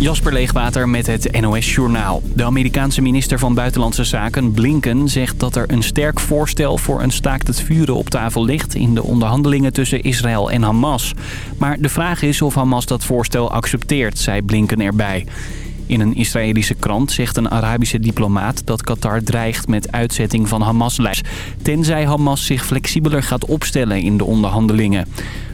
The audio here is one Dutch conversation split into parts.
Jasper Leegwater met het NOS Journaal. De Amerikaanse minister van Buitenlandse Zaken, Blinken, zegt dat er een sterk voorstel voor een staakt het vuren op tafel ligt in de onderhandelingen tussen Israël en Hamas. Maar de vraag is of Hamas dat voorstel accepteert, zei Blinken erbij. In een Israëlische krant zegt een Arabische diplomaat dat Qatar dreigt met uitzetting van Hamas-lijst. Tenzij Hamas zich flexibeler gaat opstellen in de onderhandelingen.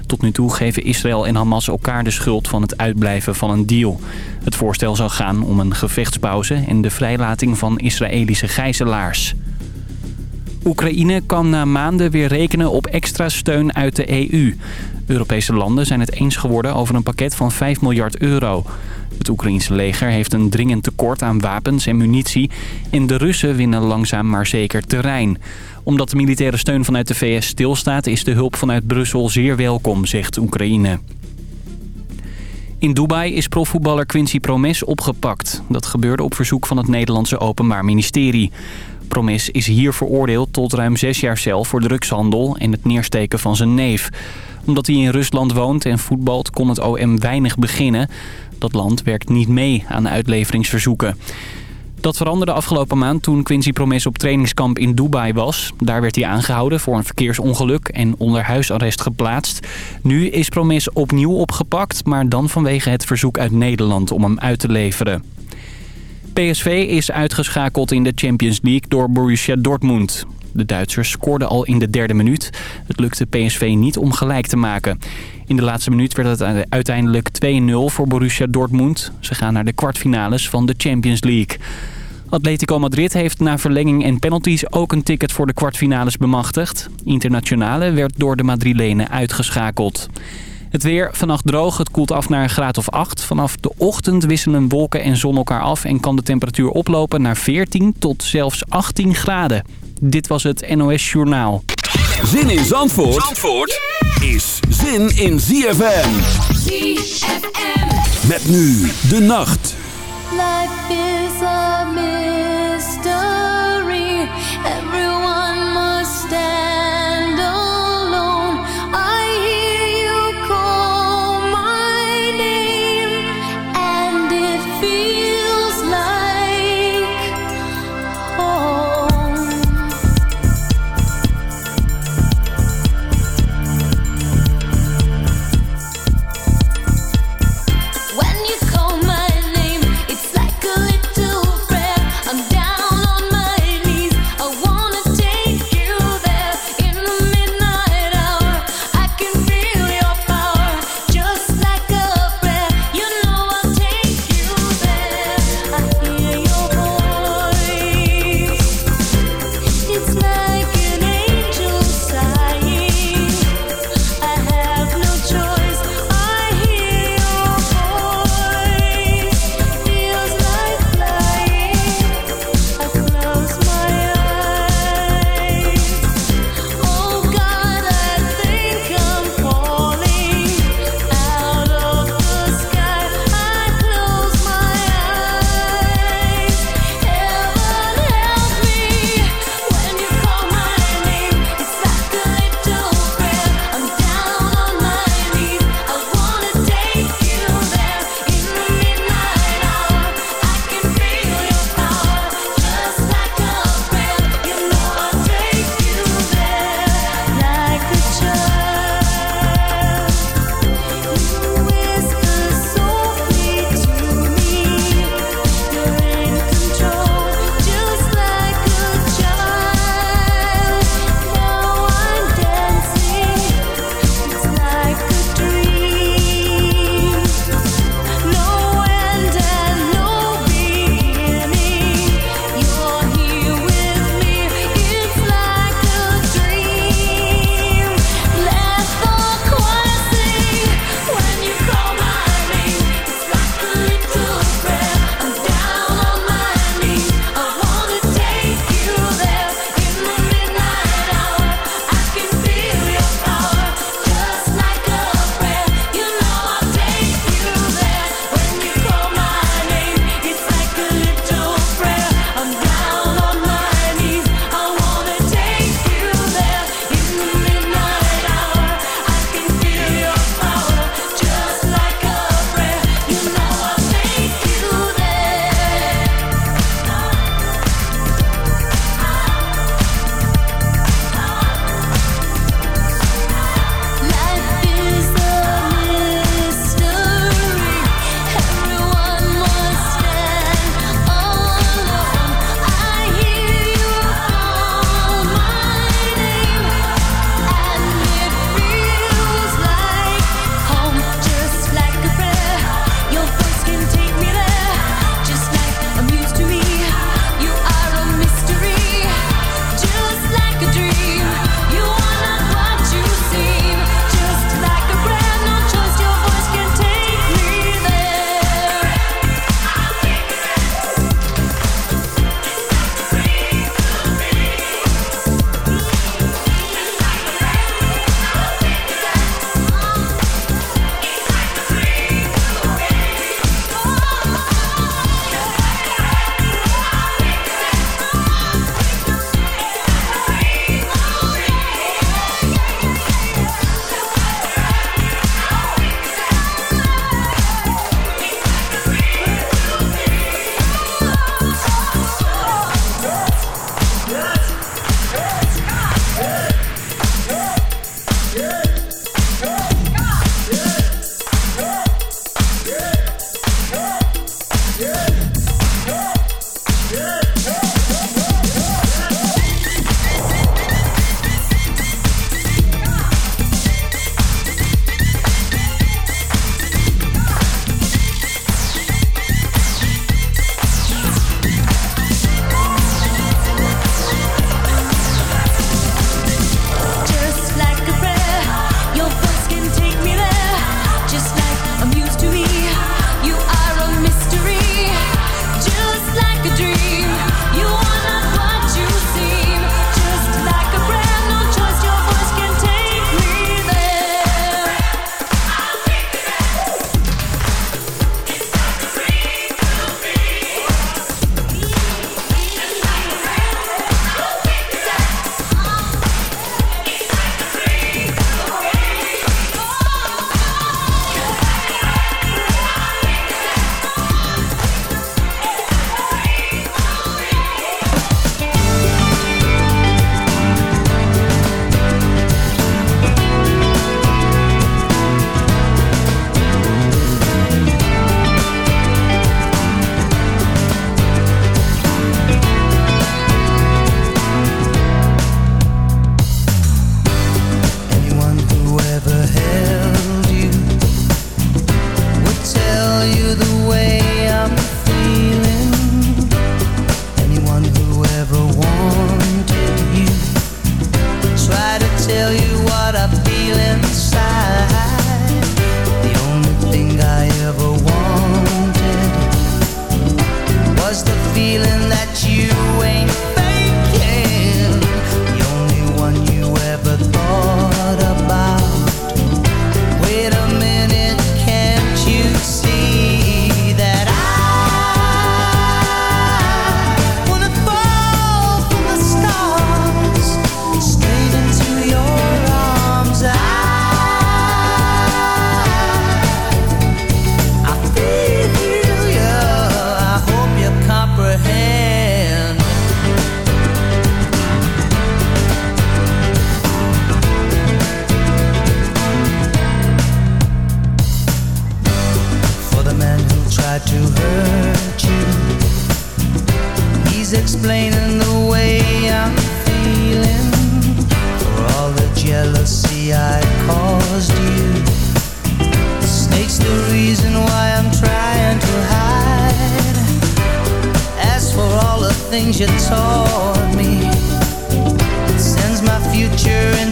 Tot nu toe geven Israël en Hamas elkaar de schuld van het uitblijven van een deal. Het voorstel zou gaan om een gevechtspauze en de vrijlating van Israëlische gijzelaars. Oekraïne kan na maanden weer rekenen op extra steun uit de EU. Europese landen zijn het eens geworden over een pakket van 5 miljard euro. Het Oekraïense leger heeft een dringend tekort aan wapens en munitie... en de Russen winnen langzaam maar zeker terrein. Omdat de militaire steun vanuit de VS stilstaat... is de hulp vanuit Brussel zeer welkom, zegt Oekraïne. In Dubai is profvoetballer Quincy Promes opgepakt. Dat gebeurde op verzoek van het Nederlandse Openbaar Ministerie. Promes is hier veroordeeld tot ruim zes jaar cel voor drugshandel en het neersteken van zijn neef. Omdat hij in Rusland woont en voetbalt kon het OM weinig beginnen. Dat land werkt niet mee aan uitleveringsverzoeken. Dat veranderde afgelopen maand toen Quincy Promes op trainingskamp in Dubai was. Daar werd hij aangehouden voor een verkeersongeluk en onder huisarrest geplaatst. Nu is Promes opnieuw opgepakt, maar dan vanwege het verzoek uit Nederland om hem uit te leveren. PSV is uitgeschakeld in de Champions League door Borussia Dortmund. De Duitsers scoorden al in de derde minuut. Het lukte PSV niet om gelijk te maken. In de laatste minuut werd het uiteindelijk 2-0 voor Borussia Dortmund. Ze gaan naar de kwartfinales van de Champions League. Atletico Madrid heeft na verlenging en penalties ook een ticket voor de kwartfinales bemachtigd. Internationale werd door de Madrilenen uitgeschakeld. Het weer vannacht droog, het koelt af naar een graad of 8. Vanaf de ochtend wisselen wolken en zon elkaar af en kan de temperatuur oplopen naar 14 tot zelfs 18 graden. Dit was het NOS Journaal. Zin in Zandvoort, Zandvoort is zin in ZFM. ZFM. Met nu de nacht. Life is a mystery. Everyone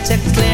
checklist.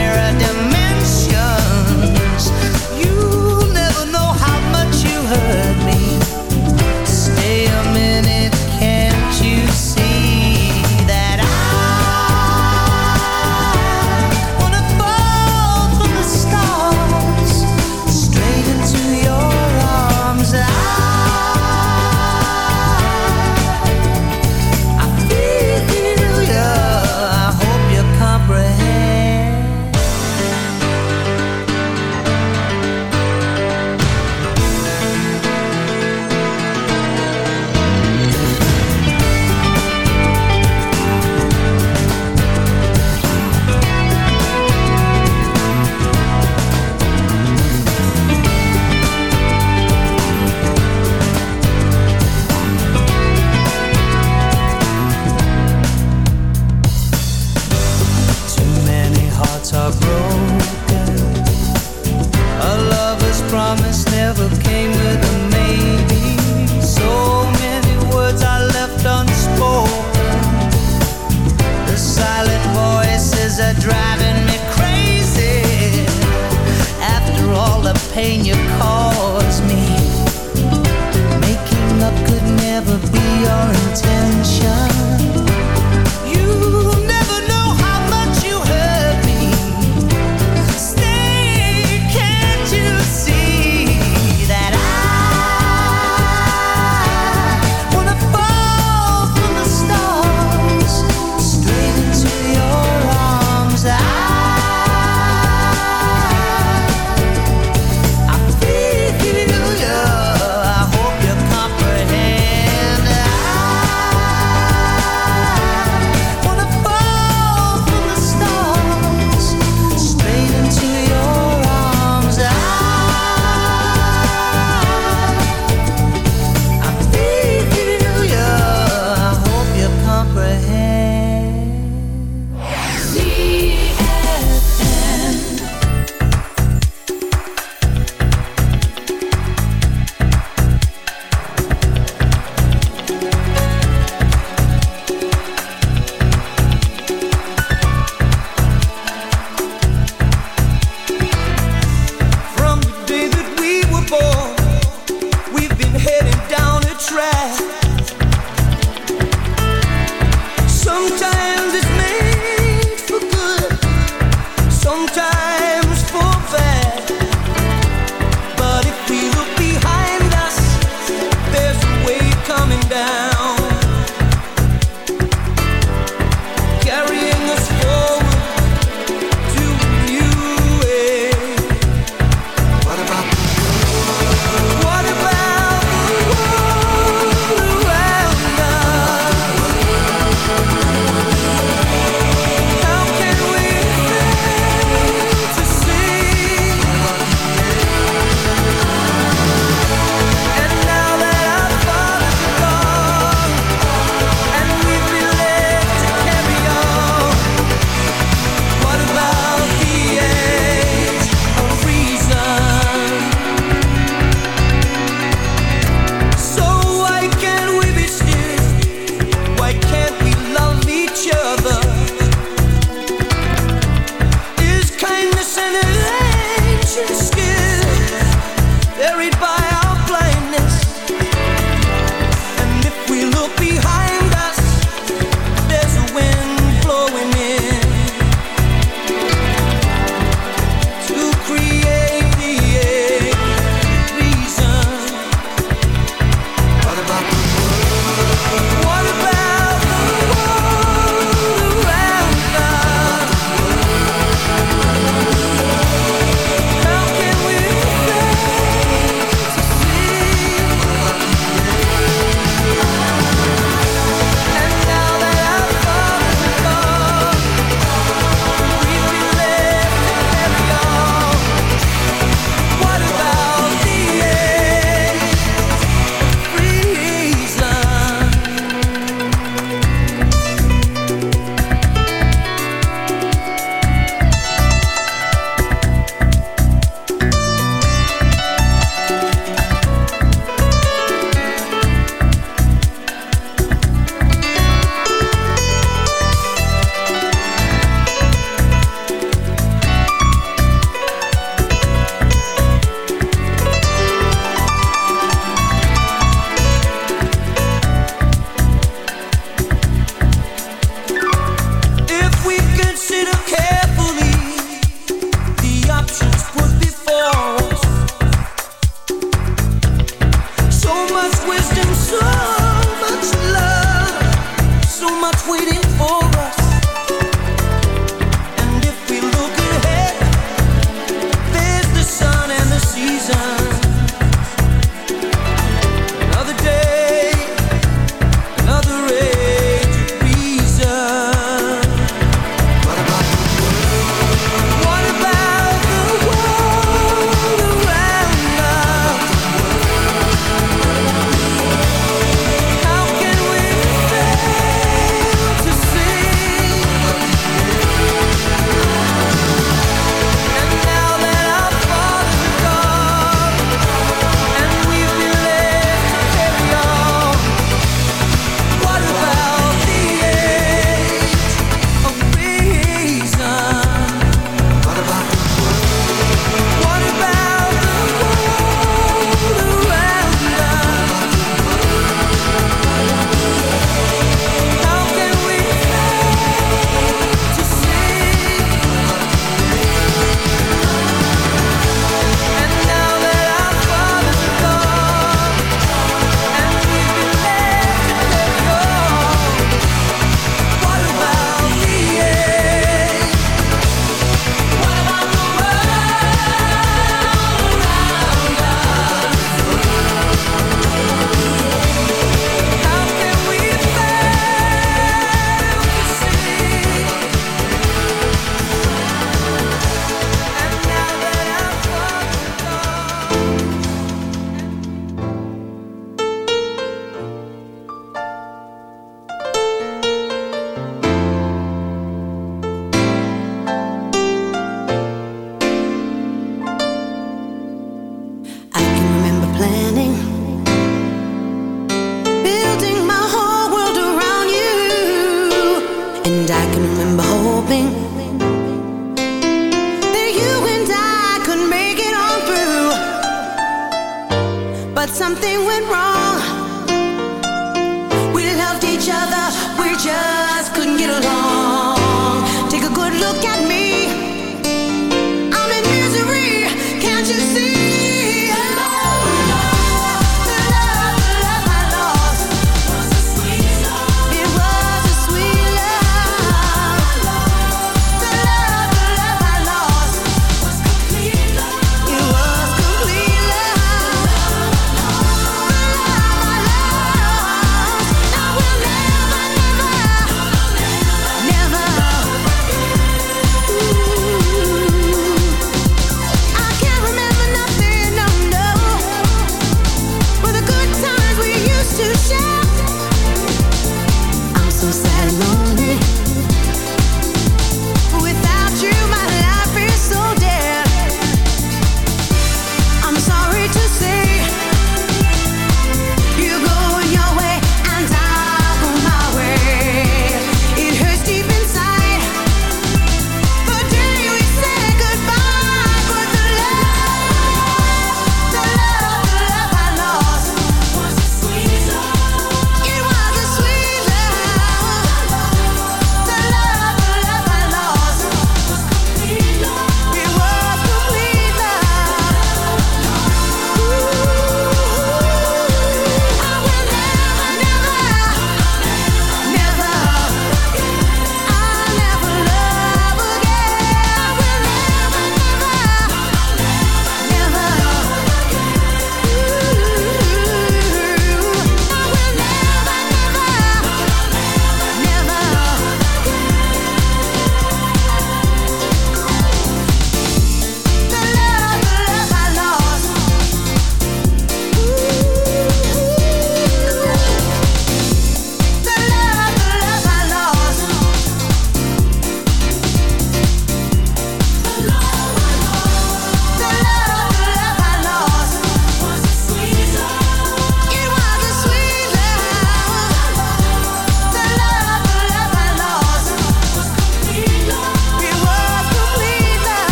something